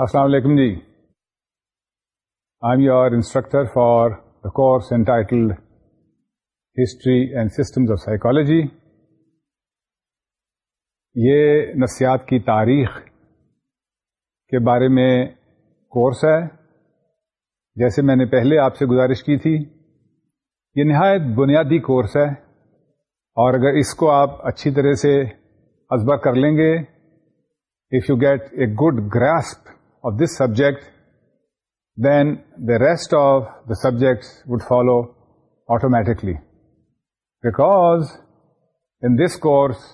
السلام علیکم جی I am your instructor for the course entitled history and systems of psychology یہ نفسیات کی تاریخ کے بارے میں کورس ہے جیسے میں نے پہلے آپ سے گزارش کی تھی یہ نہایت بنیادی کورس ہے اور اگر اس کو آپ اچھی طرح سے ازبا کر لیں گے if you get a good grasp of this subject then the rest of the subjects would follow automatically because in this course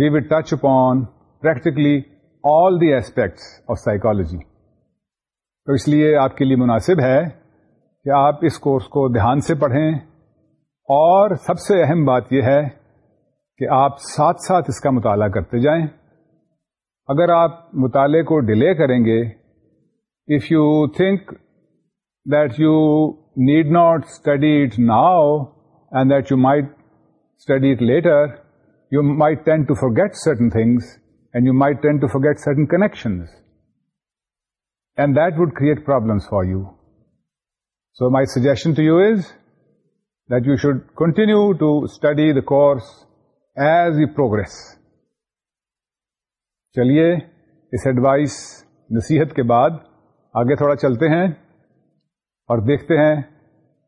we would touch upon practically all the aspects of psychology تو اس لیے آپ کے لیے مناسب ہے کہ آپ اس کورس کو دھیان سے پڑھیں اور سب سے اہم بات یہ ہے کہ آپ ساتھ ساتھ اس کا مطالعہ کرتے جائیں اگر آپ مطالعے کو ڈیلے کریں گے if you think that you need not study it now and that you may study it later you may tend to forget certain things and you may tend to forget certain connections and that would create problems for you so my suggestion to you is that you should continue to study the course as you progress چلیے اس advice نصیحت کے بعد آگے تھوڑا چلتے ہیں اور دیکھتے ہیں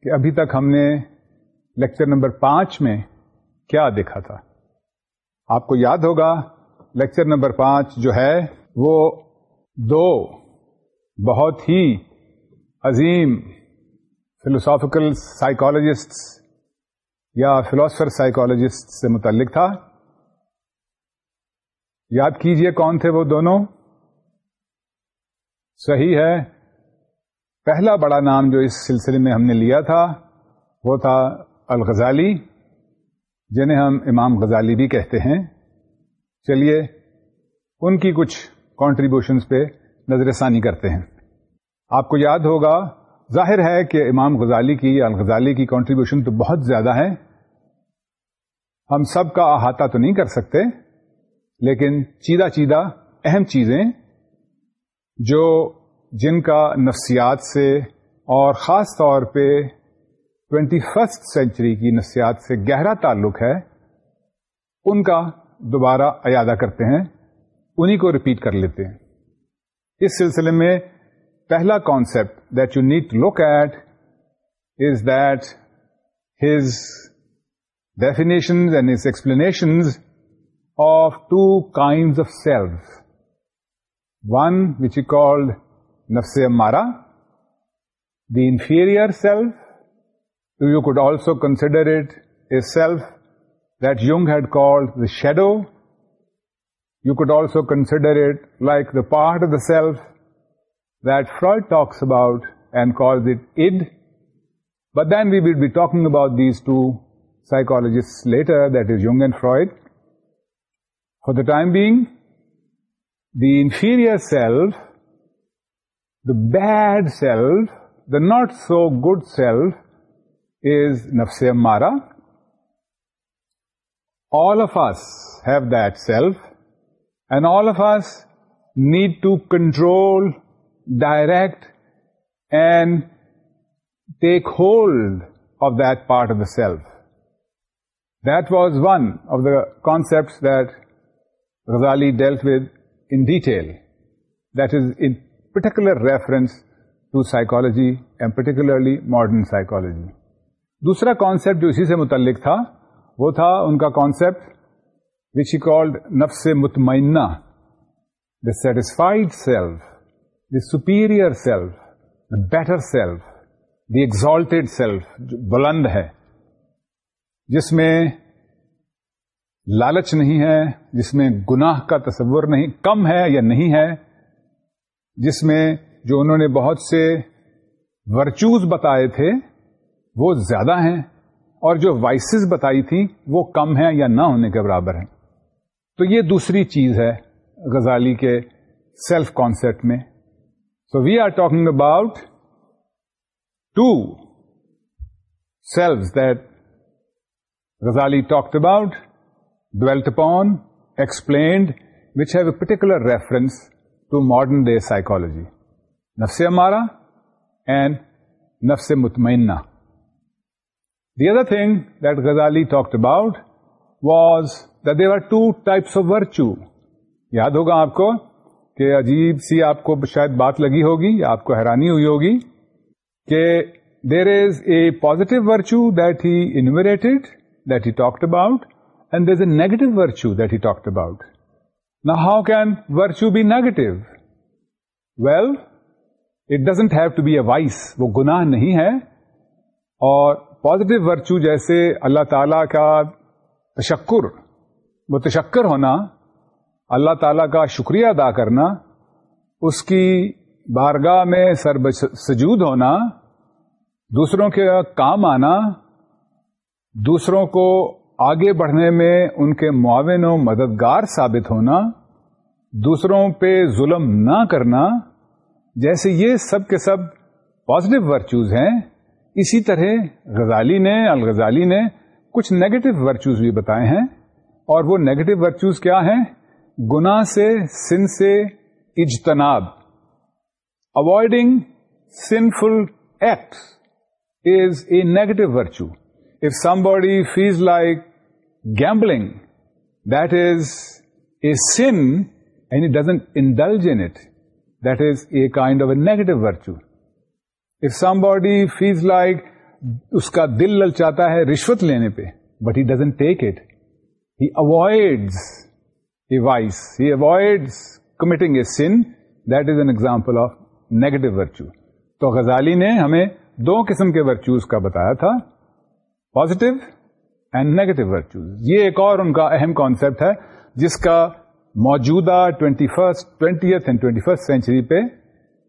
کہ ابھی تک ہم نے لیکچر نمبر پانچ میں کیا دیکھا تھا آپ کو یاد ہوگا لیکچر نمبر پانچ جو ہے وہ دو بہت ہی عظیم فلوسافیکل سائیکولوجسٹ یا فلاسفر سائیکولوجسٹ سے متعلق تھا یاد کیجئے کون تھے وہ دونوں صحیح ہے پہلا بڑا نام جو اس سلسلے میں ہم نے لیا تھا وہ تھا الغزالی جنہیں ہم امام غزالی بھی کہتے ہیں چلیے ان کی کچھ کانٹریبیوشنس پہ نظر ثانی کرتے ہیں آپ کو یاد ہوگا ظاہر ہے کہ امام غزالی کی الغزالی کی کانٹریبیوشن تو بہت زیادہ ہے ہم سب کا احاطہ تو نہیں کر سکتے لیکن چیدہ چیدہ اہم چیزیں جو جن کا نفسیات سے اور خاص طور پہ ٹوینٹی فسٹ سینچری کی نفسیات سے گہرا تعلق ہے ان کا دوبارہ ایادہ کرتے ہیں انہی کو ریپیٹ کر لیتے ہیں اس سلسلے میں پہلا concept that you need to look at is that his definitions and his explanations of two kinds of selves. One which he called nafs ammara, the inferior self. You could also consider it a self that Jung had called the shadow. You could also consider it like the part of the self that Freud talks about and calls it id. But then we will be talking about these two psychologists later, that is Jung and Freud. For the time being, the inferior self, the bad self, the not so good self is nafs-e ammara. All of us have that self, and all of us need to control, direct, and take hold of that part of the self. That was one of the concepts that modern psychology. دوسرا concept اسی سے متعلق تھا وہ تھا ان کا concept which he called نفس مطمئنہ the satisfied self the superior self the better self the exalted self جو بلند ہے جس میں لالچ نہیں ہے جس میں گناہ کا تصور نہیں کم ہے یا نہیں ہے جس میں جو انہوں نے بہت سے ورچوز بتائے تھے وہ زیادہ ہیں اور جو وائسز بتائی تھی وہ کم ہیں یا نہ ہونے کے برابر ہیں تو یہ دوسری چیز ہے غزالی کے سیلف کانسیپٹ میں so we are talking about two self that Ghazali talked about particular reference to modern day psychology نفس ہمارا اینڈ نفس مطمئنہ the other thing Ghazali talked about was the Dev are two types of virtue یاد ہوگا آپ کو کہ عجیب سی آپ کو شاید بات لگی ہوگی یا آپ کو حیرانی ہوئی ہوگی کہ there is a positive virtue that he enumerated that he talked about there is a negative virtue that he talk about نا how can virtue be negative well it doesn't have to be a vice وہ گناہ نہیں ہے اور positive virtue جیسے اللہ تعالیٰ کا تشکر وہ تشکر ہونا اللہ تعالیٰ کا شکریہ ادا کرنا اس کی بارگاہ میں سر سجود ہونا دوسروں کے کام آنا دوسروں کو آگے بڑھنے میں ان کے معاون و مددگار ثابت ہونا دوسروں پہ ظلم نہ کرنا جیسے یہ سب کے سب پازیٹو ورچوز ہیں اسی طرح غزالی نے الغزالی نے کچھ نیگیٹو ورچوز بھی بتائے ہیں اور وہ نیگیٹو ورچوز کیا ہیں گنا سے سن سے اجتناب avoiding sinful acts is a negative virtue if somebody feels like gambling, that is a sin and he doesn't indulge in it, that is a kind of a negative virtue. If somebody feels like اس کا دل للچاتا ہے رشوت لینے پہ but he doesn't take it he avoid a vice he avoid committing a sin that is an example of negative virtue تو Ghazali نے ہمیں دو قسم کے ورچوز کا بتایا تھا پازیٹو اینڈ نیگیٹو ورچوز یہ ایک اور ان کا اہم کانسیپٹ ہے جس کا موجودہ twenty first twenty eighth and twenty first century پہ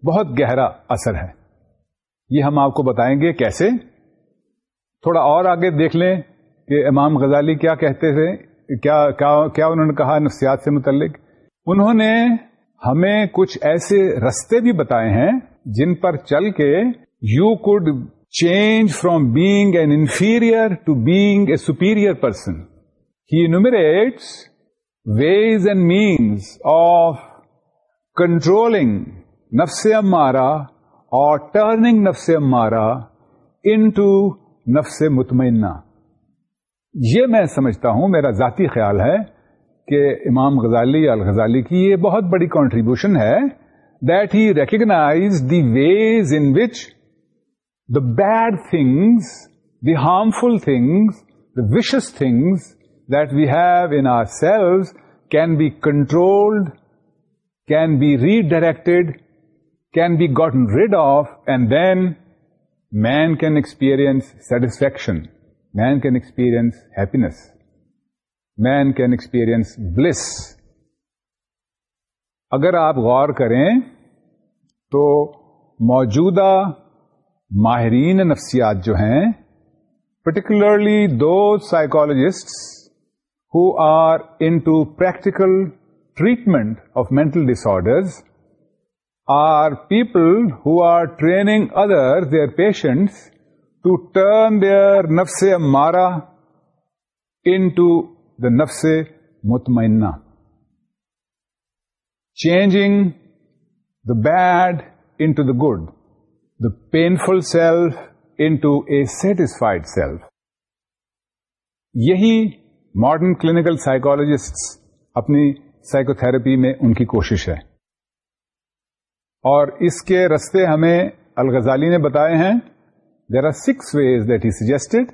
بہت گہرا اثر ہے یہ ہم آپ کو بتائیں گے کیسے تھوڑا اور آگے دیکھ لیں کہ امام غزالی کیا کہتے تھے کیا کیا, کیا انہوں نے کہا نفسیات سے متعلق انہوں نے ہمیں کچھ ایسے رستے بھی بتائے ہیں جن پر چل کے you could change from being an inferior to being a superior person he enumerates ways and means of controlling نفس امارا اور ٹرننگ نفس امارا ان ٹو نفس مطمئنہ یہ میں سمجھتا ہوں میرا ذاتی خیال ہے کہ امام غزالی الغزالی کی یہ بہت بڑی کانٹریبیوشن ہے that he recognise the ways in which bad things the harmful things the vicious things that we have in can be controlled can be redirected can be got rid of and then man can experience satisfaction man can experience happiness man can experience bills اگر آپ غور کریں تو موجودہ ماہرین نفسیات جو ہیں particularly do psychologist in to practical treatment of mental dis disorders are people who are training other their patients to turn their نفس مارا ان ٹو دا نفس مطمئنہ changing the bad in to the good painful self in to a satisfied self یہی modern clinical psychologist اپنی psychotherapy میں ان کی کوشش ہے اور اس کے رستے ہمیں الغزالی نے بتائے ہیں there are six ways that he suggested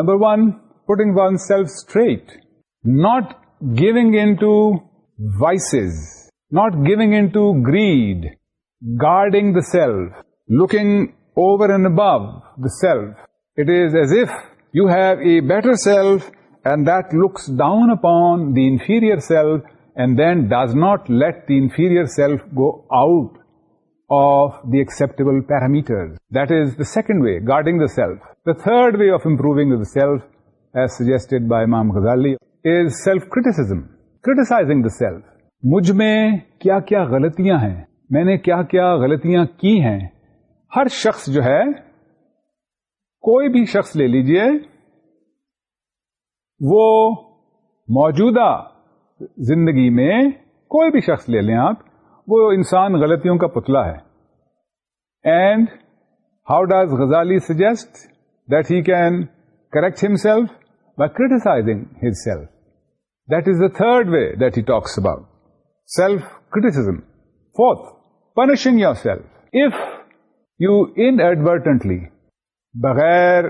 number one putting one self straight not giving in to voice not giving in to greed guarding the self looking over and above the self it is as if you have a better self and that looks down upon the inferior self and then does not let the inferior self go out of the acceptable parameter that is the second way guarding the self the third way of improving the self as suggested by مام گزالیلف کرائزنگ the self مجھ میں کیا کیا غلطیاں ہیں میں نے کیا کیا غلطیاں کی ہیں ہر شخص جو ہے کوئی بھی شخص لے لیجیے وہ موجودہ زندگی میں کوئی بھی شخص لے لیں آپ وہ انسان غلطیوں کا پتلا ہے and how does Ghazali suggest that he can correct himself by criticising his self that is the third way that he talks about self criticism fourth punishing yourself if you inadvertently بغیر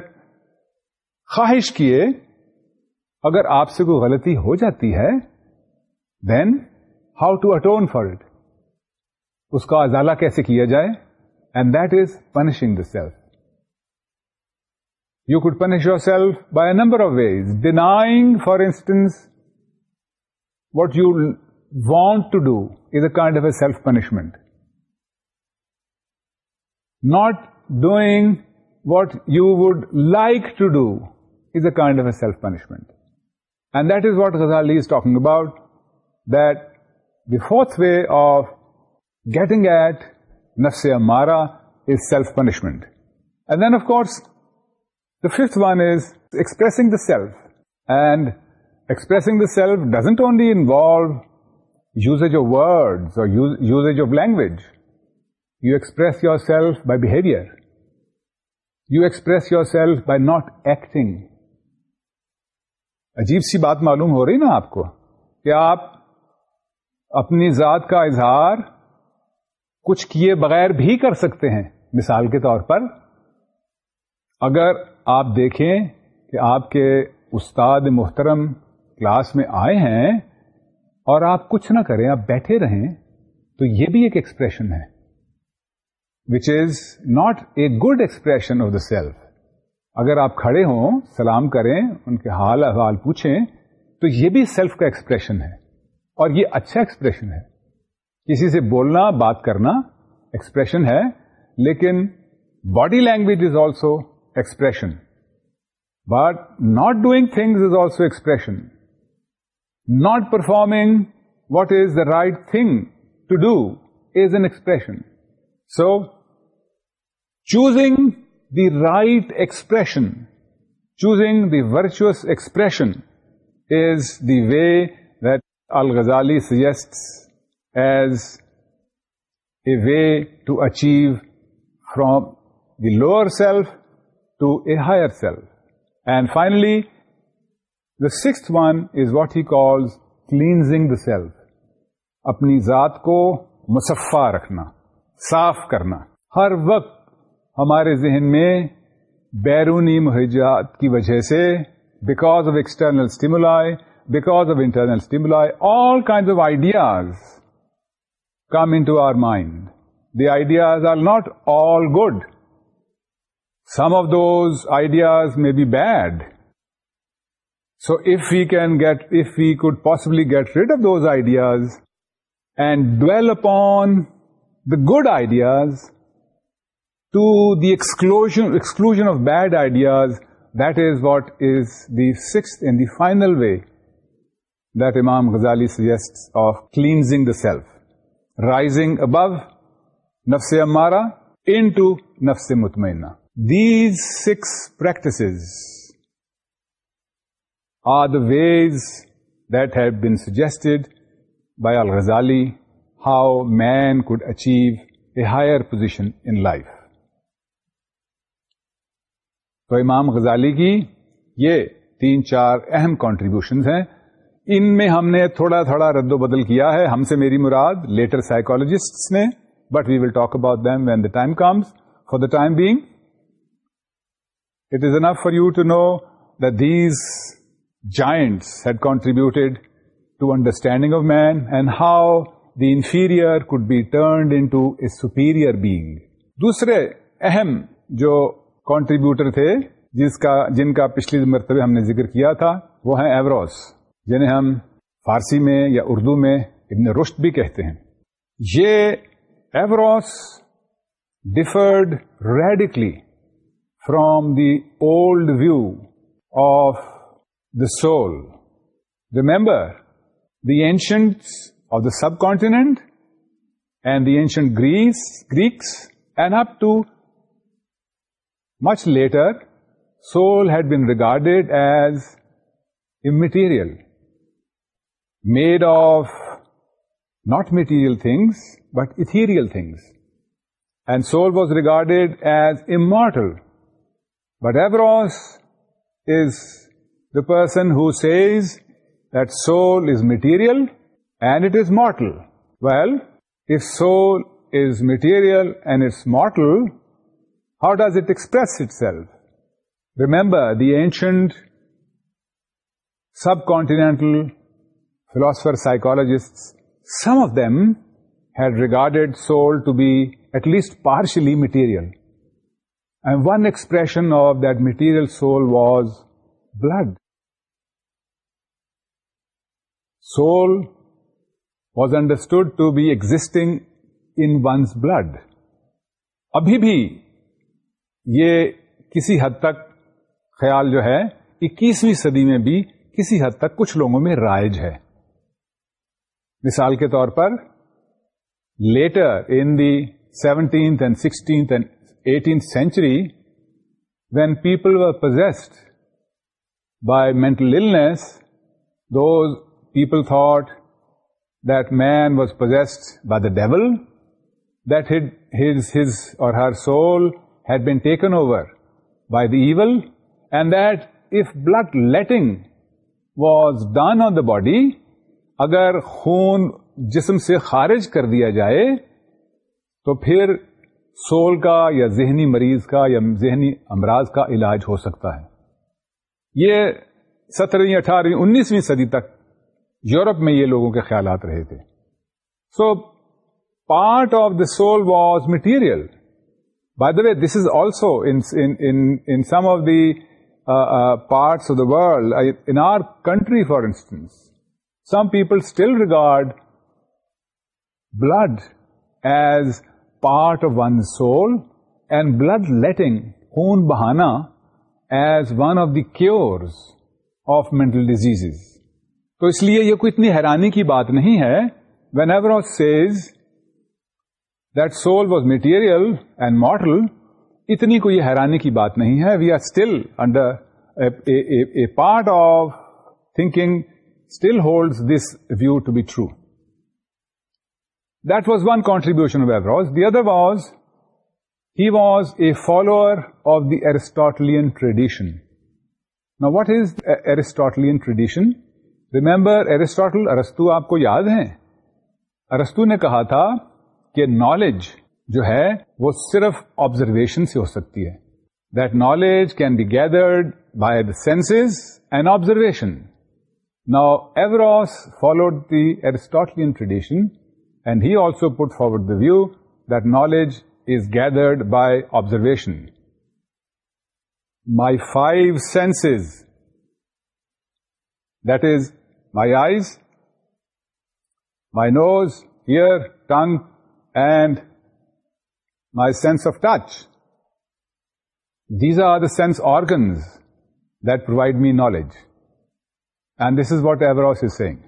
خواہش کیے اگر آپ سے کوئی غلطی ہو جاتی ہے then how to atone for it اس کا ازالہ کیسے کیا جائے and that is punishing the self you could punish yourself by a number of ways denying for instance what you want to do is a kind of a self punishment Not doing what you would like to do is a kind of a self-punishment. And that is what Ghazali is talking about, that the fourth way of getting at nafs-e-ammara is self-punishment. And then, of course, the fifth one is expressing the self. And expressing the self doesn't only involve usage of words or usage of language. You express yourself by behaviour you express yourself by not acting عجیب سی بات معلوم ہو رہی نا آپ کو کہ آپ اپنی ذات کا اظہار کچھ کیے بغیر بھی کر سکتے ہیں مثال کے طور پر اگر آپ دیکھیں کہ آپ کے استاد محترم کلاس میں آئے ہیں اور آپ کچھ نہ کریں آپ بیٹھے رہیں تو یہ بھی ایک ایکسپریشن ہے which is not a good expression of the self اگر آپ کھڑے ہوں سلام کریں ان کے حال احوال پوچھیں تو یہ بھی سیلف کا ایکسپریشن ہے اور یہ اچھا ایکسپریشن ہے کسی سے بولنا بات کرنا ایکسپریشن ہے لیکن body language is also expression but not doing things is also expression not performing what is the right thing to do is an expression so choosing the right expression choosing the virtuous expression is the way that Al Ghazali suggest as a way to achieve from the lower self to a higher self and finally the six one is what he calls cleansing the self اپنی ذات کو مسفا رکھنا صاف کرنا ہر وقت ہمارے ذہن میں بیرونی مہجات کی وجہ سے because of external stimuli because of internal stimuli all kind of ideas come in to our mind the ideas are not all good some of those ideas میں bad so if you can get if we could possibly get rid of those ideas and dwell upon the good ideas to دیكسن exclusion of bad ideas that is what is دیكس and the final way that امام Ghazali suggest of cleanse the self rising ابب نفس امارا N to نفس مطمئنہ these six پریکٹ are the ways that have suggested by our Ghazali how man could achieve a higher position in life تو امام Ghazali کی یہ تین چار اہم کانٹریبیوشن ہیں ان میں ہم نے تھوڑا تھوڑا رد و بدل کیا ہے ہم سے میری مراد لیٹر سائیکولوجسٹ نے but we will talk about when the time comes for the time being it is enough for you to know the these giants had contributed to understanding of man and how the inferior could be turned in to a superior being دوسرے اہم جو contributor تھے جس کا جن کا پچھلی مرتبہ ہم نے ذکر کیا تھا وہ ہیں ایوروس جنہیں ہم فارسی میں یا اردو میں ابن رشت بھی کہتے ہیں یہ Averroes differed radically from the old view of the soul remember the ancient of the subcontinent and the ancient Greece Greece and up to Much later, soul had been regarded as immaterial, made of not material things, but ethereal things. And soul was regarded as immortal. But Averroes is the person who says that soul is material and it is mortal. Well, if soul is material and it's mortal, how does it express itself? Remember, the ancient subcontinental philosopher psychologists, some of them had regarded soul to be at least partially material. And one expression of that material soul was blood. Soul was understood to be existing in one's blood. Abhi bhi یہ کسی حد تک خیال جو ہے اکیسویں صدی میں بھی کسی حد تک کچھ لوگوں میں رائج ہے مثال کے طور پر later in the seventeenth and sixteenth and eighteenth century when people by mental illness do people thought that man was پروزیس by the devil that his his or her soul taken over by the evil and that if blood letting was done on the body اگر خون جسم سے خارج کر دیا جائے تو پھر سول کا یا ذہنی مریض کا یا ذہنی امراض کا علاج ہو سکتا ہے یہ سترہویں اٹھارہویں انیسویں صدی تک یورپ میں یہ لوگوں کے خیالات رہے تھے so part of the soul was material بائدری this is also in some of the parts of the world in our country for instance some people still regard blood as part of one soul and blood letting خون بہانا as one of the cure of mental disease تو اس لیے یہ کوئی اتنی حیرانی کی بات نہیں ہے وین ایور سیز سول وک میٹیریل اینڈ ماڈل اتنی کوئی حیرانی کی بات نہیں ہے we are still under a part of thinking still hold this view to be true that was one contribution of Averroes the other was he was a follower of the Aristotelian tradition نا what is Aristotle tradition remember Aristotle ارستو آپ کو یاد ہیں ارستو نے کہا تھا کہ نالج جو ہے وہ صرف آبزرویشن سے ہو سکتی ہے that knowledge can be gathered by the senses and observation now Averroes followed the Aristotle tradition and he also put forward the view that knowledge is gathered by observation my five senses that is my eyes my nose ear tongue and my sense of touch. These are the sense organs that provide me knowledge. And this is what Averroes is saying.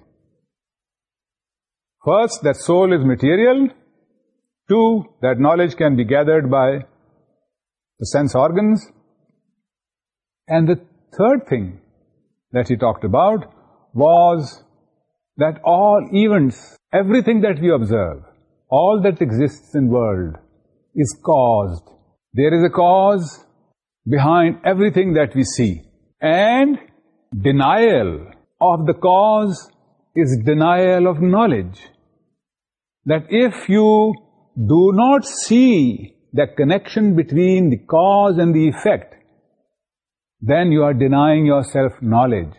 First, that soul is material. Two, that knowledge can be gathered by the sense organs. And the third thing that he talked about was that all events, everything that we observe, all that exists in world is caused. There is a cause behind everything that we see. And denial of the cause is denial of knowledge. That if you do not see the connection between the cause and the effect, then you are denying yourself knowledge.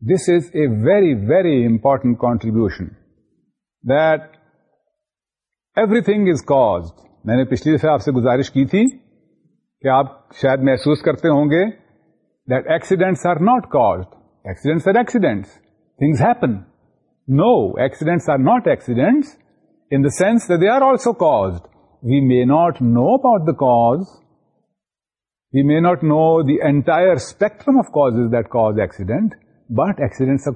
This is a very, very important contribution, that everything is caused میں نے پچھلی دفعہ آپ سے گزارش کی تھی کہ آپ شاید محسوس کرتے ہوں گے are also caused we may not know about the cause we may not know entire spectrum of cause that cause accident but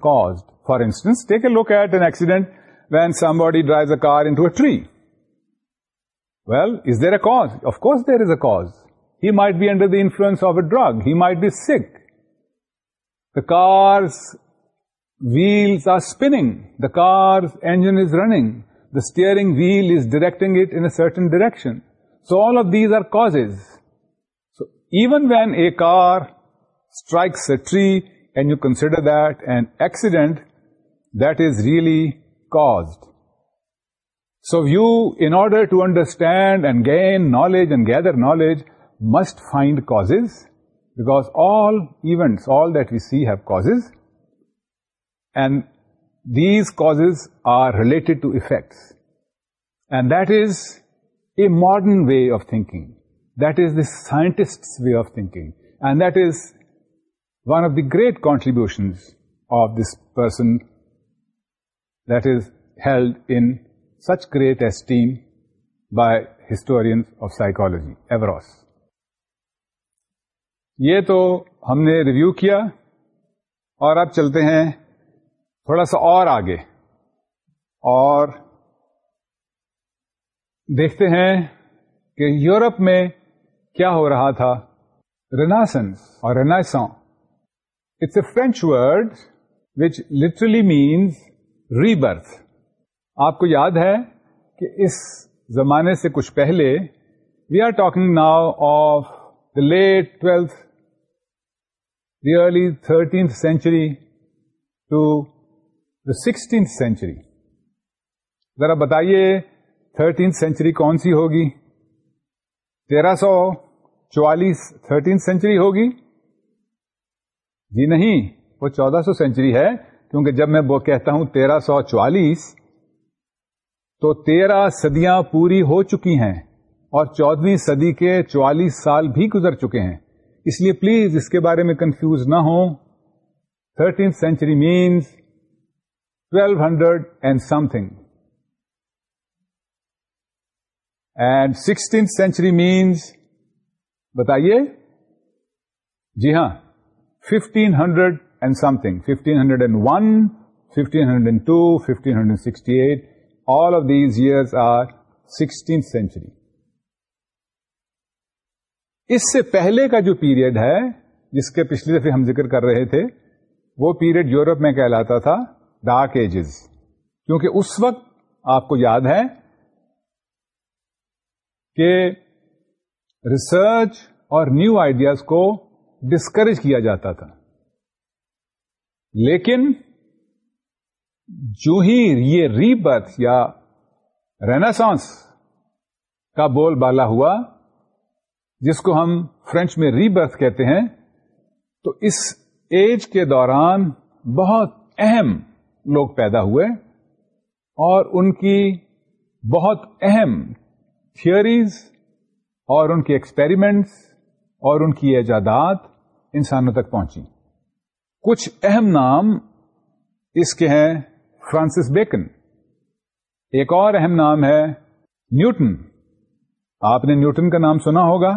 caused for instance a look at an accident when somebody drive car a tree Well, is there a cause? Of course there is a cause. He might be under the influence of a drug. He might be sick. The car's wheels are spinning. The car's engine is running. The steering wheel is directing it in a certain direction. So all of these are causes. So even when a car strikes a tree and you consider that an accident, that is really caused. So you, in order to understand and gain knowledge and gather knowledge, must find causes, because all events, all that we see have causes, and these causes are related to effects. And that is a modern way of thinking. That is the scientist's way of thinking. And that is one of the great contributions of this person that is held in such great esteem by historians of psychology, Everos. یہ تو ہم نے review کیا اور اب چلتے ہیں تھوڑا سا اور آگے اور دیکھتے ہیں کہ یورپ میں کیا ہو رہا تھا ریناسنس اور رناسو it's a French word which literally means rebirth آپ کو یاد ہے کہ اس زمانے سے کچھ پہلے we are talking now of the late twelfth the early thirteenth century to the sixteenth century ذرا بتائیے تھرٹینتھ سینچری کون سی ہوگی تیرہ سو چوالیس تھرٹینتھ سینچری ہوگی جی نہیں وہ چودہ سو سینچری ہے کیونکہ جب میں وہ کہتا ہوں تیرہ سو چوالیس تو تیرہ صدیاں پوری ہو چکی ہیں اور چودویں صدی کے چوالیس سال بھی گزر چکے ہیں اس لیے پلیز اس کے بارے میں کنفیوز نہ ہوں thirteenth century means twelve hundred and something and sixteenth century means بتائیے جی ہاں fifteen hundred and something fifteen hundred and one fifteen hundred and two fifteen hundred sixty eight all of these years are sixteenth century اس سے پہلے کا جو period ہے جس کے پچھلی دفعہ ہم ذکر کر رہے تھے وہ پیریڈ یورپ میں کہلاتا تھا ڈارک ایجز کیونکہ اس وقت آپ کو یاد ہے کہ ریسرچ اور نیو آئیڈیاز کو ڈسکریج کیا جاتا تھا لیکن جو ہی یہ ری برتھ یا ریناسانس کا بول بالا ہوا جس کو ہم فرینچ میں ری برتھ کہتے ہیں تو اس ایج کے دوران بہت اہم لوگ پیدا ہوئے اور ان کی بہت اہم تھیوریز اور ان کے ایکسپیریمنٹس اور ان کی ایجادات انسانوں تک پہنچی کچھ اہم نام اس کے ہیں فرانسس بیکن ایک اور اہم نام ہے نیوٹن آپ نے نیوٹن کا نام سنا ہوگا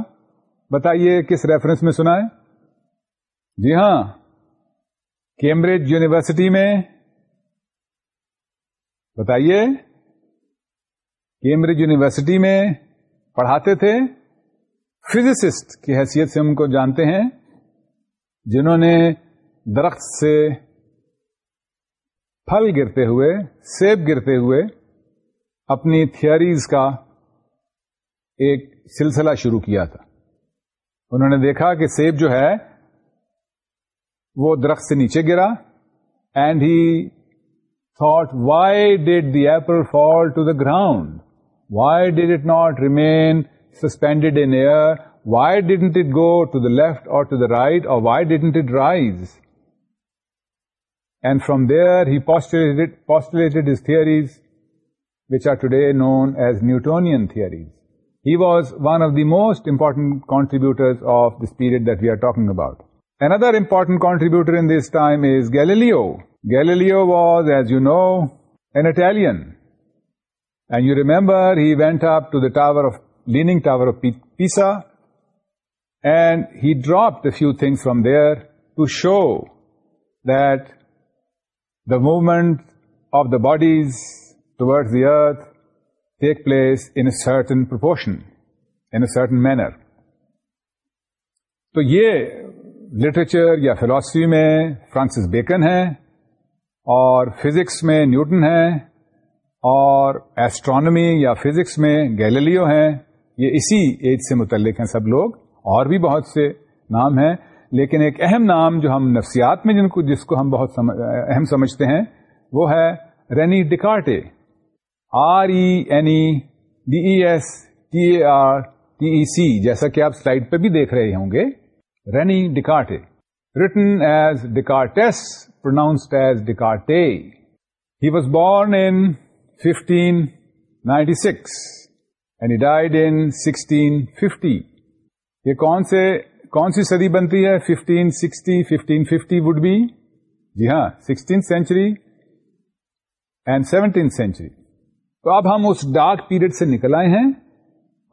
بتائیے کس ریفرنس میں سنا ہے جی ہاں کیمبرج یونیورسٹی میں بتائیے کیمبرج یونیورسٹی میں پڑھاتے تھے فزسسٹ کی حیثیت سے ہم کو جانتے ہیں جنہوں نے درخت سے پھل گرتے ہوئے سیب گرتے ہوئے اپنی تھیئریز کا ایک سلسلہ شروع کیا تھا انہوں نے دیکھا کہ سیب جو ہے وہ درخت سے نیچے گرا and he thought why did the apple fall to the ground why did it not remain suspended in air why didn't it go to the left or to the right or why didn't it rise and from there he postulated his theories, which are today known as Newtonian theories. He was one of the most important contributors of this period that we are talking about. Another important contributor in this time is Galileo. Galileo was, as you know, an Italian. And you remember he went up to the Leaning Tower of Pisa, and he dropped a few things from there to show that the movement of the bodies towards the earth take place in a certain proportion, in a certain manner. تو یہ literature یا philosophy میں Francis Bacon ہیں اور physics میں Newton ہیں اور astronomy یا فزکس میں گیلیلیو ہیں یہ اسی ایج سے متعلق ہیں سب لوگ اور بھی بہت سے نام ہیں لیکن ایک اہم نام جو ہم نفسیات میں جن کو جس کو ہم بہت سمجھ, اہم سمجھتے ہیں وہ ہے René Descartes R E N D S T A R T E C جیسا کہ آپ سلائڈ پہ بھی دیکھ رہے ہوں گے rainy Descartes written as Descartes born in fifteen ninety six died in sixteen fifty یہ کون سے کون سی صدی بنتی ہے 1560 سکسٹی would be بی جی ہاں century اینڈ 17th سینچری تو اب ہم اس ڈارک پیریڈ سے نکل آئے ہیں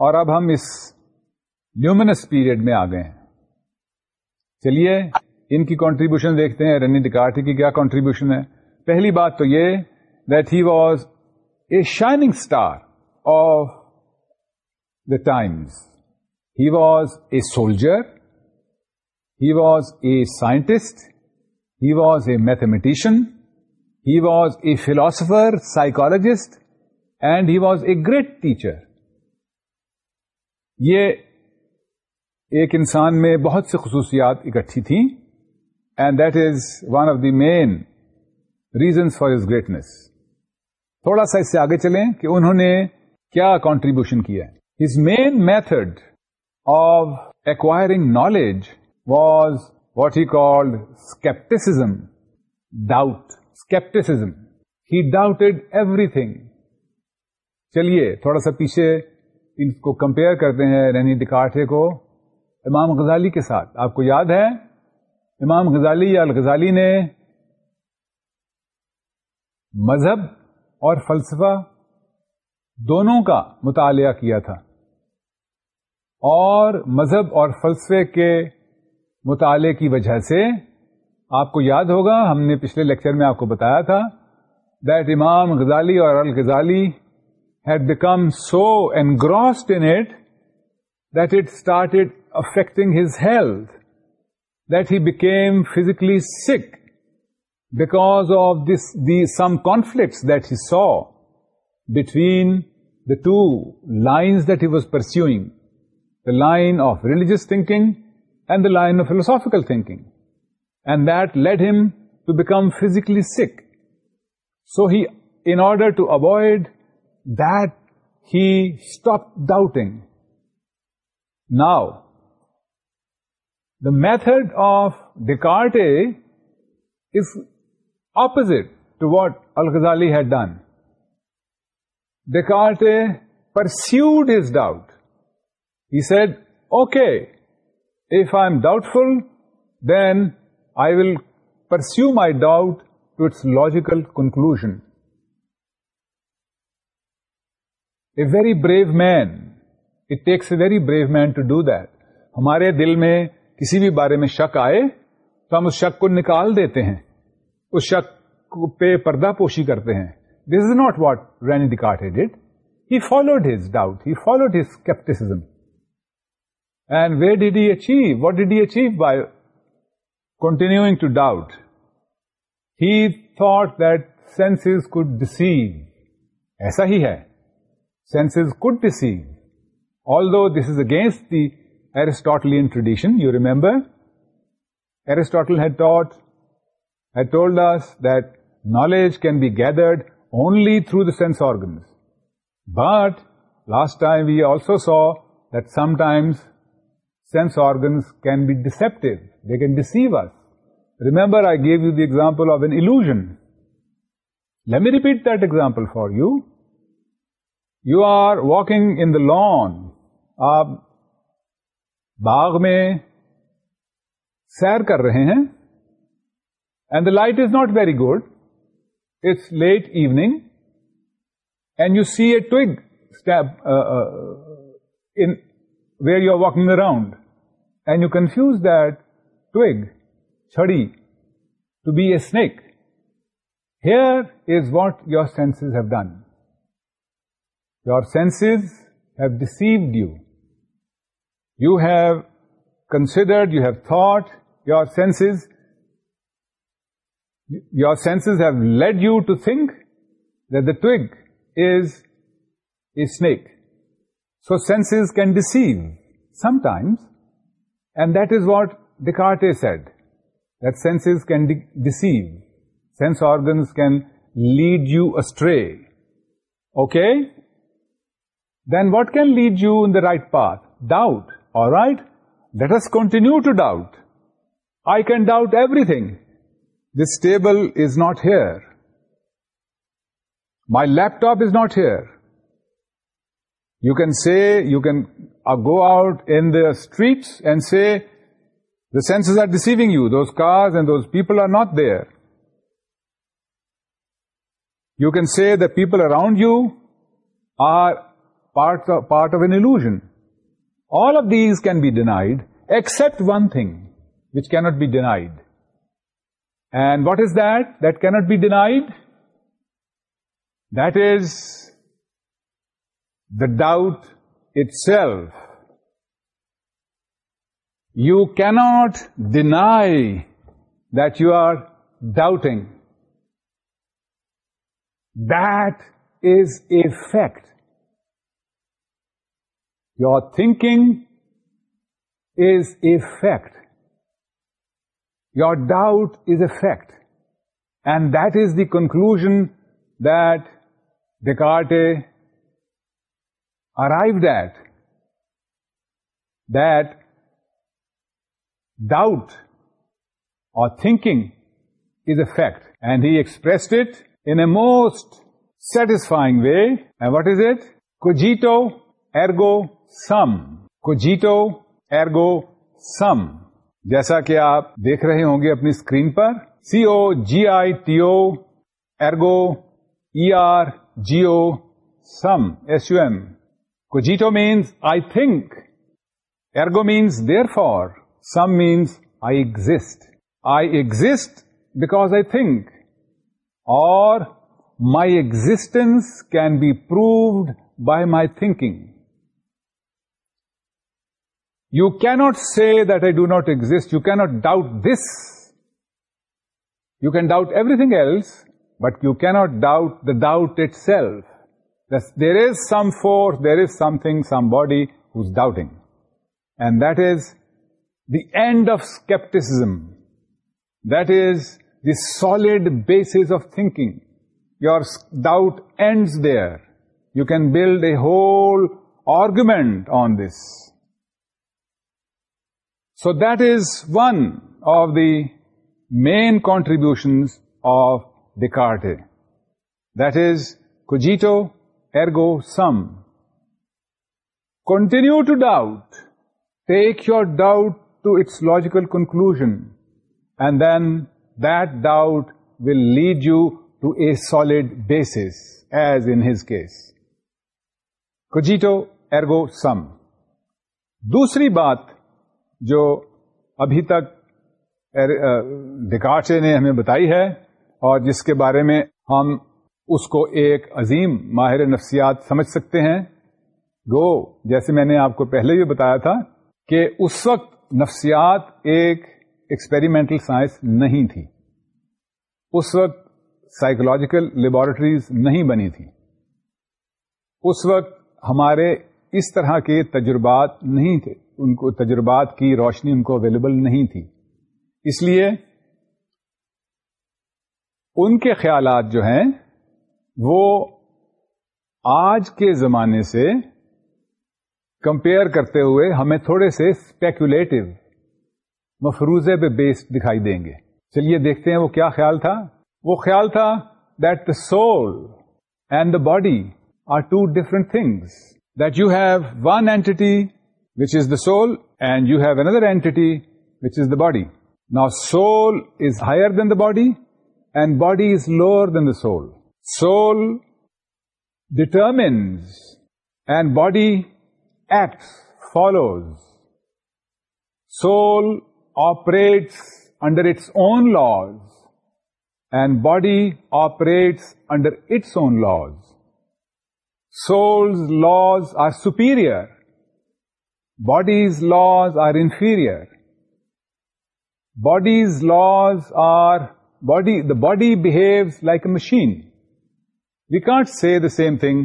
اور اب ہم اس لومنس پیریڈ میں آ گئے ہیں چلیے ان کی کانٹریبیوشن دیکھتے ہیں رنی ڈکارٹی کی کیا کانٹریبیوشن ہے پہلی بات تو یہ that he was a shining star of the times he was a soldier was a scientist he was a mathematician, he was a philosopher psychologist, and he was a great teacher یہ ایک انسان میں بہت سی خصوصیات اکٹھی تھیں and that is one of the main reasons for his greatness تھوڑا سا اس سے آگے چلیں کہ انہوں نے کیا کانٹریبیوشن کیا his main method of acquiring knowledge was what he called scepticism doubt اسکیپسم he doubted everything چلیے تھوڑا سا پیچھے ان کو کمپیئر کرتے ہیں رینی ڈکارٹے کو امام غزالی کے ساتھ آپ کو یاد ہے امام غزالی یا الغزالی نے مذہب اور فلسفہ دونوں کا مطالعہ کیا تھا اور مذہب اور فلسفے کے مطالعے کی وجہ سے آپ کو یاد ہوگا ہم نے پچھلے لیکچر میں آپ کو بتایا تھا دیٹ امام غزالی اور الغزالی had become so N in it that it started affecting his health that he became physically sick because of this the some conflicts that he saw between the two lines that he was pursuing the line of religious thinking and the line of philosophical thinking, and that led him to become physically sick. So he, in order to avoid that, he stopped doubting. Now, the method of Descartes is opposite to what Al-Ghazali had done. Descartes pursued his doubt. He said, okay, then I will pursue my doubt to its logical conclusion a very brave man it takes a very brave man to do ہمارے دل میں کسی بھی بارے میں شک آئے تو ہم اس شک کو نکال دیتے ہیں اس شک پہ پردہ پوشی کرتے ہیں this is not what René Descartes did it he followed his doubt he followed his scepticism and where did he achieve what did you achieve by continue to doubt he thus could deceive ایسا ہی ہے senses could deceive although this is against the Aristotle tradition you remember Aristotle had taught all knowledge can be gathered only through the sense organ but last time we also so that sometimes sense organs can be deceptive. They can deceive us. Remember I gave you the example of an illusion. Let me repeat that example for you. You are walking in the lawn. آپ باغ میں سیر کر رہے ہیں and the light is not very good it's late evening and you see a ٹوگ step where you are walking around and you confuse that twig, chhadi, to be a snake. Here is what your senses have done. Your senses have deceived you. You have considered, you have thought, your senses have led you to think that the twig is a snake. So senses can deceive. Sometimes and that is what Descartes said, that senses can deceive. Sense organs can lead you astray. Okay? Then what can lead you in the right path? Doubt. All right? Let us continue to doubt. I can doubt everything. This table is not here. My laptop is not here. You can say, you can uh, go out in the streets and say, the senses are deceiving you. Those cars and those people are not there. You can say the people around you are part of an illusion. All of these can be denied, except one thing, which cannot be denied. And what is that? That cannot be denied. That is the doubt itself. You cannot deny that you are doubting. That is a fact. Your thinking is a fact. Your doubt is a fact. And that is the conclusion that Descartes arrived at that doubt or thinking is a fact and he expressed it in a most satisfying way and what is it cogito ergo sum cogito ergo sum جیسا کہ آپ دیکھ رہے ہوں گے اپنی screen پر C O G I T O ergo E R G O sum S U M Cogito means I think. Ergo means therefore. Sum means I exist. I exist because I think. Or my existence can be proved by my thinking. You cannot say that I do not exist. You cannot doubt this. You can doubt everything else, but you cannot doubt the doubt itself. There is some force, there is something, somebody who's doubting. And that is the end of skepticism. That is the solid basis of thinking. Your doubt ends there. You can build a whole argument on this. So that is one of the main contributions of Descartes. That is, cogito ego sum continue to doubt take your doubt to its logical conclusion and then doubt will lead you to a solid base as انز case cogito ergo sum دوسری بات جو ابھی تک دیکارچے نے ہمیں بتائی ہے اور جس کے بارے میں ہم اس کو ایک عظیم ماہر نفسیات سمجھ سکتے ہیں گو جیسے میں نے آپ کو پہلے بھی بتایا تھا کہ اس وقت نفسیات ایک ایکسپیریمنٹل سائنس نہیں تھی اس وقت سائیکولوجیکل لیبورٹریز نہیں بنی تھی اس وقت ہمارے اس طرح کے تجربات نہیں تھے ان کو تجربات کی روشنی ان کو اویلیبل نہیں تھی اس لیے ان کے خیالات جو ہیں وہ آج کے زمانے سے کمپیئر کرتے ہوئے ہمیں تھوڑے سے اسپیکولیٹو مفروضے پہ بیسڈ دکھائی دیں گے چلیے دیکھتے ہیں وہ کیا خیال تھا وہ خیال تھا that the soul and the body are two different things that you have one entity which is the soul and you have another entity which is the body نا soul is higher than the body and body is lower than the soul Soul determines and body acts, follows. Soul operates under its own laws and body operates under its own laws. Soul's laws are superior, body's laws are inferior. Body's laws are, the body behaves like a machine. Can't see the same thing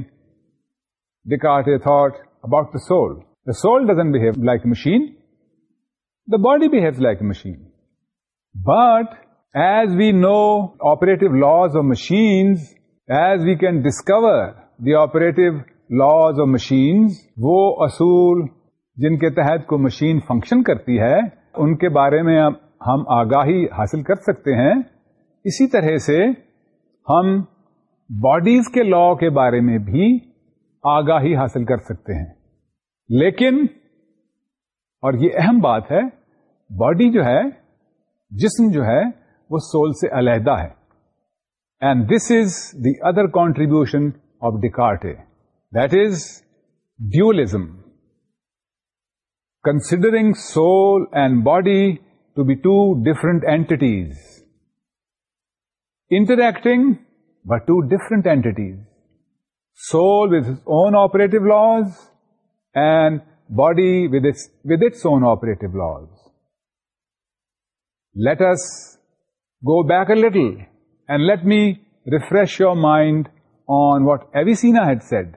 the caught a thought about the soul soul doesn't behave like a machine the body behave like a machine but as we know operative laws اور machine as we can discover the operative laws اور machine وہ اصول جن کے تحت کو مشین function کرتی ہے ان کے بارے میں ہم آگاہی حاصل کر سکتے ہیں اسی طرح سے ہم باڈیز کے لا کے بارے میں بھی آگاہی حاصل کر سکتے ہیں لیکن اور یہ اہم بات ہے باڈی جو ہے جسم جو ہے وہ سول سے علیحدہ ہے and this is the other contribution of Descartes that is dualism considering soul and body to be two different entities interacting were two different entities. Soul with its own operative laws and body with its own operative laws. Let us go back a little and let me refresh your mind on what Avicenna had said.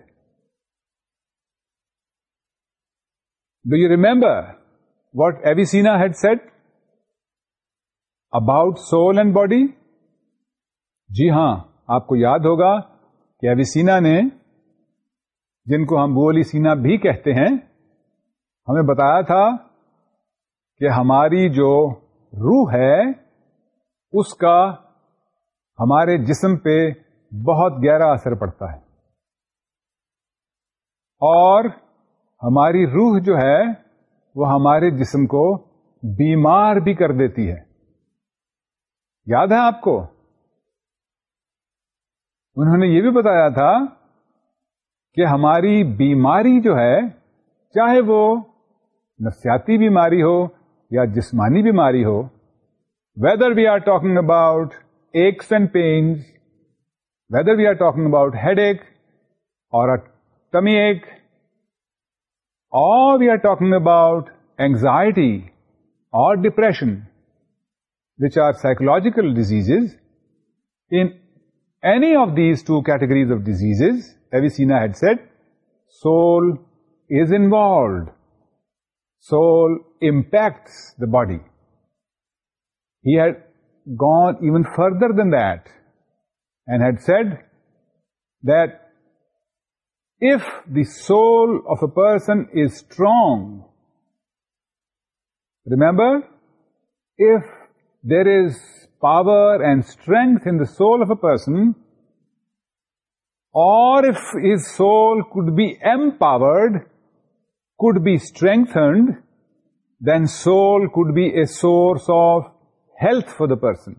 Do you remember what Avicenna had said about soul and body? Ji haan. آپ کو یاد ہوگا کہ سینا نے جن کو ہم بولی سینا بھی کہتے ہیں ہمیں بتایا تھا کہ ہماری جو روح ہے اس کا ہمارے جسم پہ بہت گہرا اثر پڑتا ہے اور ہماری روح جو ہے وہ ہمارے جسم کو بیمار بھی کر دیتی ہے یاد ہے آپ کو انہوں نے یہ بھی بتایا تھا کہ ہماری بیماری جو ہے چاہے وہ نفسیاتی بیماری ہو یا جسمانی بیماری ہو whether we are talking about aches and pains whether we are talking about headache or tummy ache or we are talking about anxiety or depression which are psychological disease in any of these two categories of diseases, Avicenna had said, soul is involved. Soul impacts the body. He had gone even further than that and had said that if the soul of a person is strong, remember, if there is power and strength in the soul of a person, or if his soul could be empowered, could be strengthened, then soul could be a source of health for the person.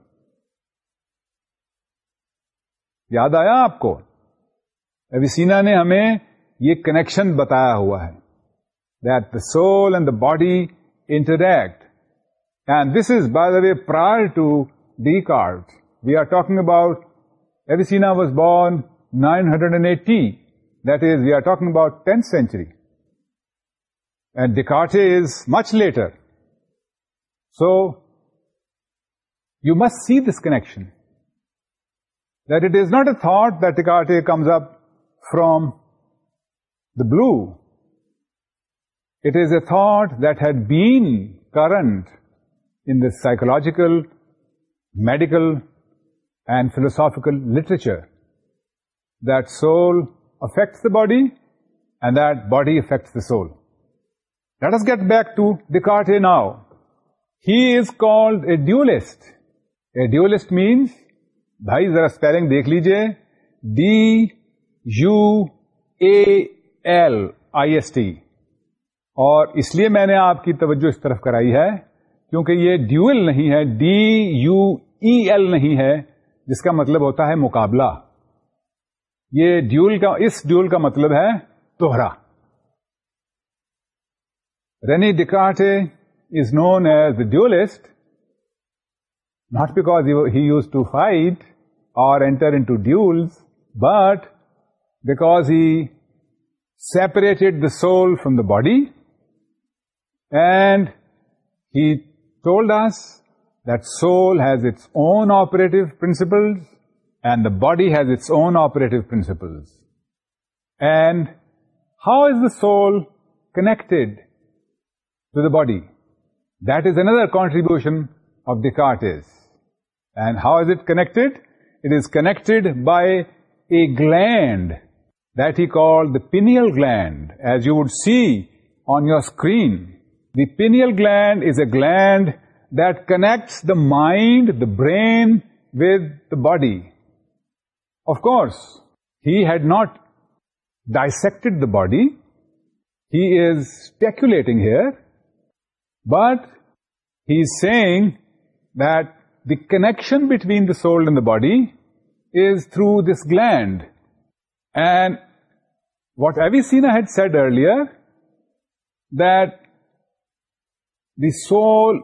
یاد آیا آپ کو اب نے ہمیں یہ connection بتایا ہوا ہے that the soul and the body interact and this is by the way prior to Descartes. We are talking about Avicenna was born 980. That is, we are talking about 10th century. And Descartes is much later. So, you must see this connection. That it is not a thought that Descartes comes up from the blue. It is a thought that had been current in the psychological medical and philosophical literature soul affects the body and that body affects the soul get back to back now he is called a called a a A dualist means بھائی ذرا spelling دیکھ لیجیے D U A L I S T اور اس لیے میں نے آپ کی توجہ اس طرف کرائی ہے کیونکہ یہ ڈیول نہیں ہے ڈی یو ای ایل نہیں ہے جس کا مطلب ہوتا ہے مقابلہ یہ ڈیول کا اس ڈیول کا مطلب ہے توہرا rainy Descartes is known as the dualist not because he used to fight or enter into duels but because he separated the soul from the body and he told us that soul has its own operative principles and the body has its own operative principles. And how is the soul connected to the body? That is another contribution of Descartes. And how is it connected? It is connected by a gland that he called the pineal gland, as you would see on your screen. The pineal gland is a gland that connects the mind, the brain, with the body. Of course, he had not dissected the body. He is speculating here, but he is saying that the connection between the soul and the body is through this gland. And what Avicenna had said earlier, that the soul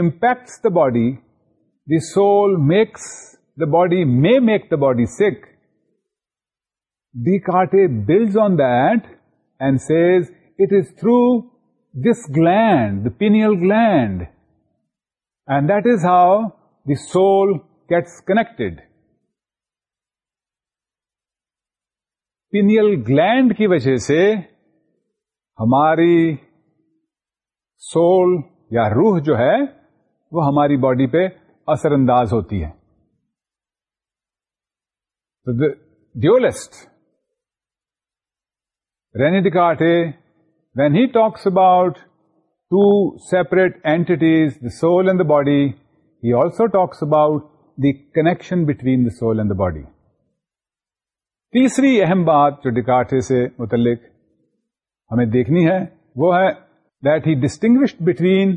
impact the body the soul makes the body may make the body sick Descartes build on that and says it is through this gland the pineal gland and that is how the soul gets connect pineal gland کی وجہ سے ہماری civil یا روح جو ہے وہ ہماری باڈی پہ اثر انداز ہوتی ہے dualist Descartes when he talks about two separate entities the soul and the body he also talks about the connection between the soul and the body تیسری اہم بات جو ڈکارٹے سے متعلق ہمیں دیکھنی ہے وہ ہے distinguish between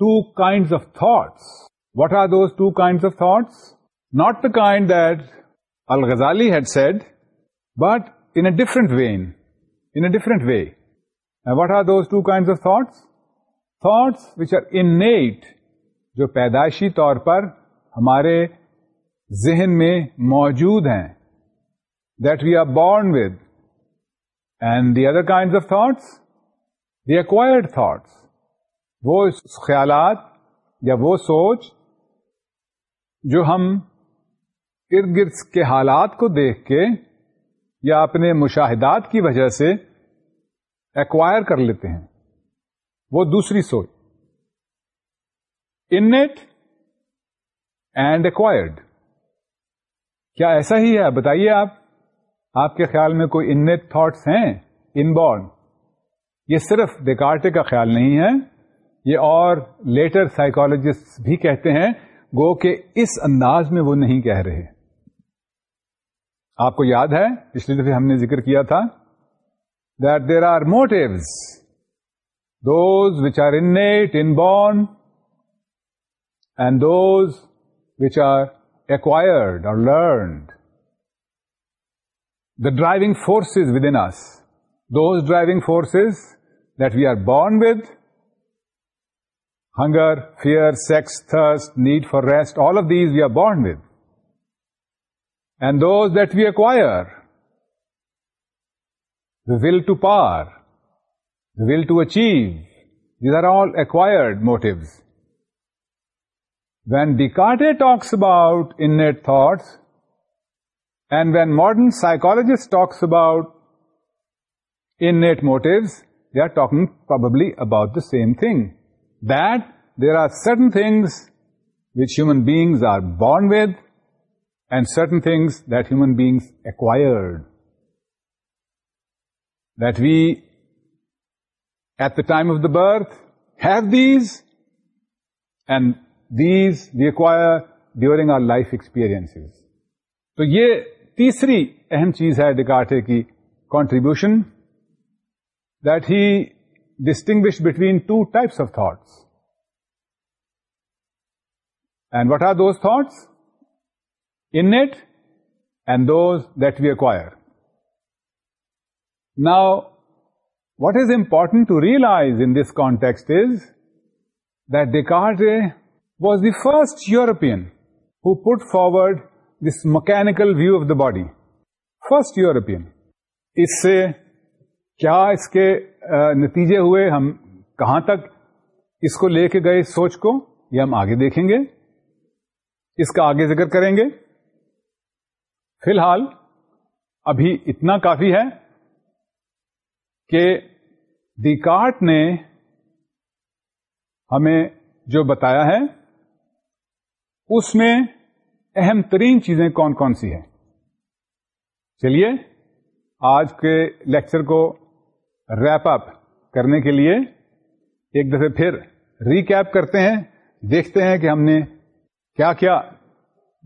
two kinds of thoughts what are those two kinds of thoughts not a kind Al Ghazali had said but in different way in a different way what are those two kinds of thoughts thoughts which are innate جو پیدائشی طور پر ہمارے ذہن میں موجود ہیں that we are born with and the other kinds of thoughts the acquired thoughts وہ خیالات یا وہ سوچ جو ہم ارد گرد کے حالات کو دیکھ کے یا اپنے مشاہدات کی وجہ سے ایکوائر کر لیتے ہیں وہ دوسری سوچ انٹ اینڈ ایکوائرڈ کیا ایسا ہی ہے بتائیے آپ آپ کے خیال میں کوئی انٹ تھاٹس ہیں ان بورن یہ صرف دیکارٹے کا خیال نہیں ہے یہ اور لیٹر سائیکولوجسٹ بھی کہتے ہیں گو کہ اس انداز میں وہ نہیں کہہ رہے آپ کو یاد ہے پچھلی دفعہ ہم نے ذکر کیا تھا that there are motives those which are innate inborn and those which are acquired or learned the driving forces within us those driving forces that we are born with, hunger, fear, sex, thirst, need for rest, all of these we are born with. And those that we acquire, the will to power, the will to achieve, these are all acquired motives. When Descartes talks about innate thoughts, and when modern psychologists talks about innate motives, talking probably about the same thing there are certain things which human beings are born with and certain things that human beings acquire that we at the time of the birth have these and these we acquire during our life experience تو یہ تیسری اہم چیز ہے Descartes کی contribution distinguish between two types of thoughts and what are those thoughts innate and those that we acquire now what is important to realise in this context is that Descartes was the first European who put forward this mechanical view of the body first یورپی اس سے کیا اس کے نتیجے ہوئے ہم کہاں تک اس کو لے کے گئے سوچ کو یہ ہم آگے دیکھیں گے اس کا آگے ذکر کریں گے فی الحال ابھی اتنا کافی ہے کہ دیکارٹ نے ہمیں جو بتایا ہے اس میں اہم ترین چیزیں کون کون سی ہیں چلیے آج کے لیکچر کو ریپ اپ کرنے کے لیے ایک دفعہ پھر ریکیپ کرتے ہیں دیکھتے ہیں کہ ہم نے کیا کیا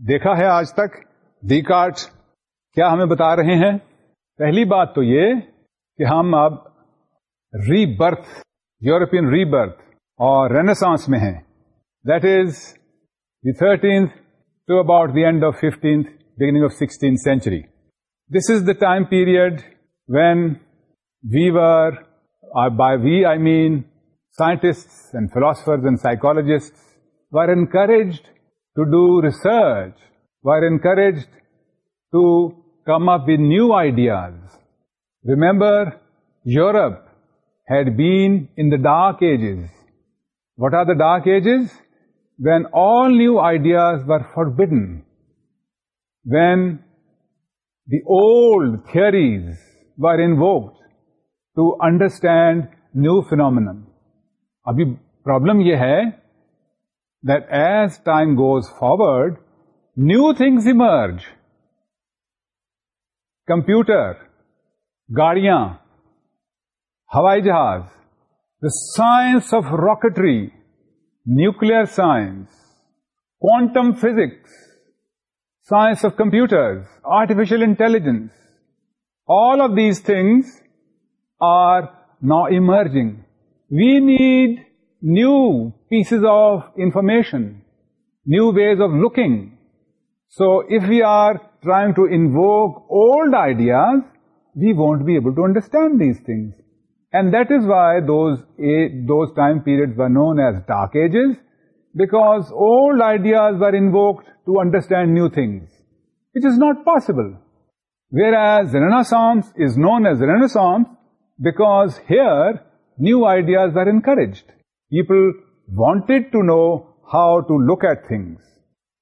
دیکھا ہے آج تک کارٹ کیا ہمیں بتا رہے ہیں پہلی بات تو یہ کہ ہم اب rebirth European rebirth اور رینسانس میں ہیں that is the thirteenth to about the end of fifteenth beginning of sixteenth century this is the time period when We were, uh, by we I mean scientists and philosophers and psychologists, were encouraged to do research, were encouraged to come up with new ideas. Remember, Europe had been in the Dark Ages. What are the Dark Ages? When all new ideas were forbidden, when the old theories were invoked, to understand new phenomenon ابھی problem یہ ہے that is time goes forward new things emerge computer گاڑیاں ہوائی جہاز the science of rocketry nuclear science quantum physics science of computer artificial intelligence all of these things are now emerging. We need new pieces of information, new ways of looking. So if we are trying to invoke old ideas, we won't be able to understand these things. And that is why those time periods were known as Dark Ages, because old ideas were invoked to understand new things, which is not possible. Whereas the Renaissance is known as Renaissance because here new ideas are encouraged. People wanted to know how to look at things.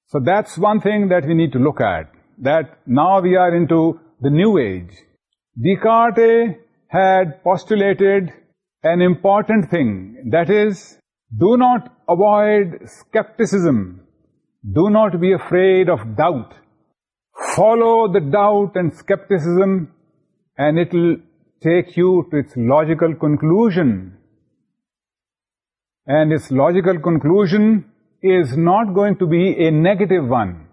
So that's one thing that we need to look at, that now we are into the new age. Descartes had postulated an important thing, that is, do not avoid skepticism. Do not be afraid of doubt. Follow the doubt and skepticism, and it'll take you to its logical conclusion. And its logical conclusion is not going to be a negative one.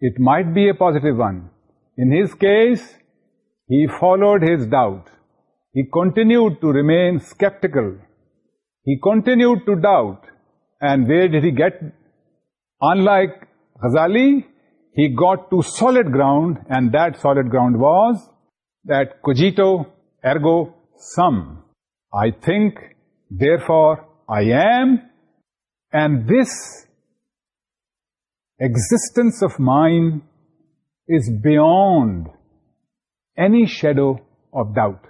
It might be a positive one. In his case, he followed his doubt. He continued to remain skeptical. He continued to doubt. And where did he get? Unlike Ghazali, he got to solid ground, and that solid ground was that cogito ergo sum I think therefore I am and this existence of mind is beyond any shadow of doubt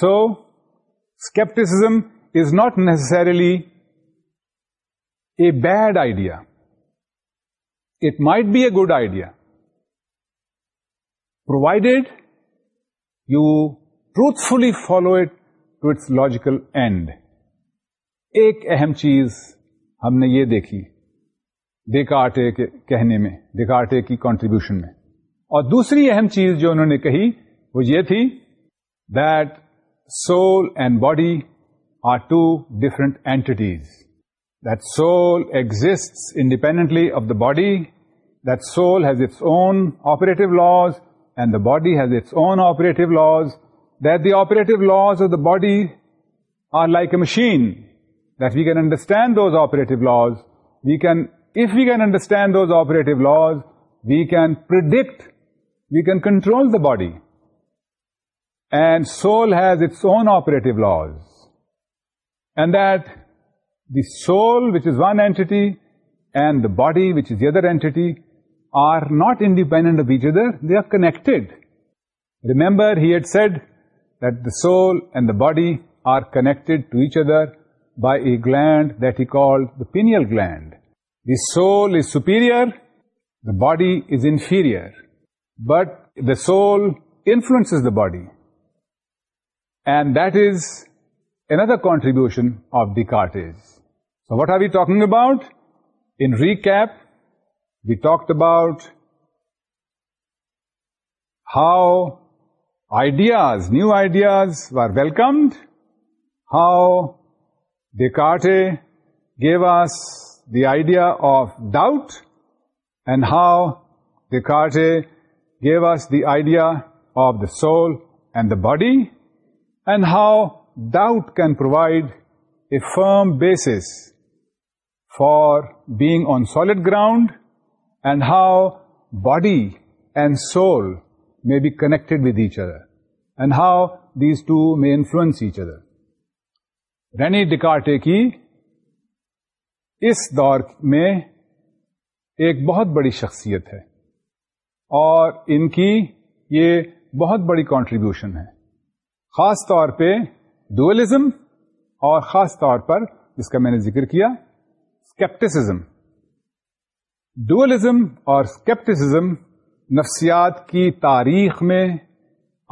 so scepticism is not necessarily a bad idea it might be a good idea provided you truthfully follow follow it to its logical and ایک اہم چیز ہم نے یہ دیکھی Descartes کے کہنے میں ڈیکارٹے کی کانٹریبیوشن میں اور دوسری اہم چیز جو انہوں نے کہی وہ یہ تھی that soul and body are two different entities that soul exist independently of the body that soul has its own operative laws and the body has its own operative laws, that the operative laws of the body are like a machine, that we can understand those operative laws. If we can understand those operative laws, we can predict, we can control the body. And soul has its own operative laws. And that the soul, which is one entity, and the body, which is the other entity, are not independent of each other, they are connected. Remember, he had said that the soul and the body are connected to each other by a gland that he called the pineal gland. The soul is superior, the body is inferior, but the soul influences the body. And that is another contribution of Descartes. So what are we talking about? In recap, we talked about how ideas, new ideas were welcomed, how Descartes gave us the idea of doubt, and how Descartes gave us the idea of the soul and the body, and how doubt can provide a firm basis for being on solid ground and how body and soul may be connected with each other and how these two may influence each other Rene Descartes کی اس دور میں ایک بہت بڑی شخصیت ہے اور ان کی یہ بہت بڑی کانٹریبیوشن ہے خاص طور پہ ڈوئلزم اور خاص طور پر جس کا میں نے ذکر کیا اسکیپٹسزم ڈوئلزم اور اسکیپٹسزم نفسیات کی تاریخ میں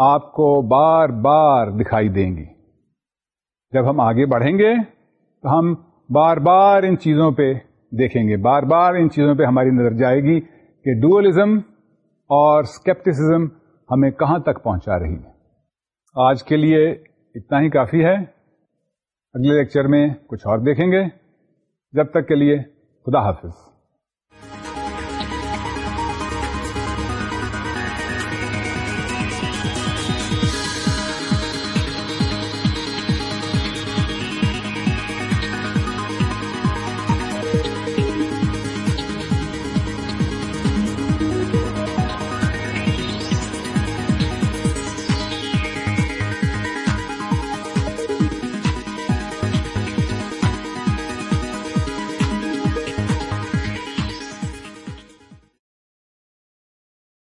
آپ کو بار بار دکھائی دیں گی جب ہم آگے بڑھیں گے تو ہم بار بار ان چیزوں پہ دیکھیں گے بار بار ان چیزوں پہ ہماری نظر جائے گی کہ ڈوئلزم اور اسکیپٹسزم ہمیں کہاں تک پہنچا رہی ہے آج کے لیے اتنا ہی کافی ہے اگلے لیکچر میں کچھ اور دیکھیں گے جب تک کے لیے خدا حافظ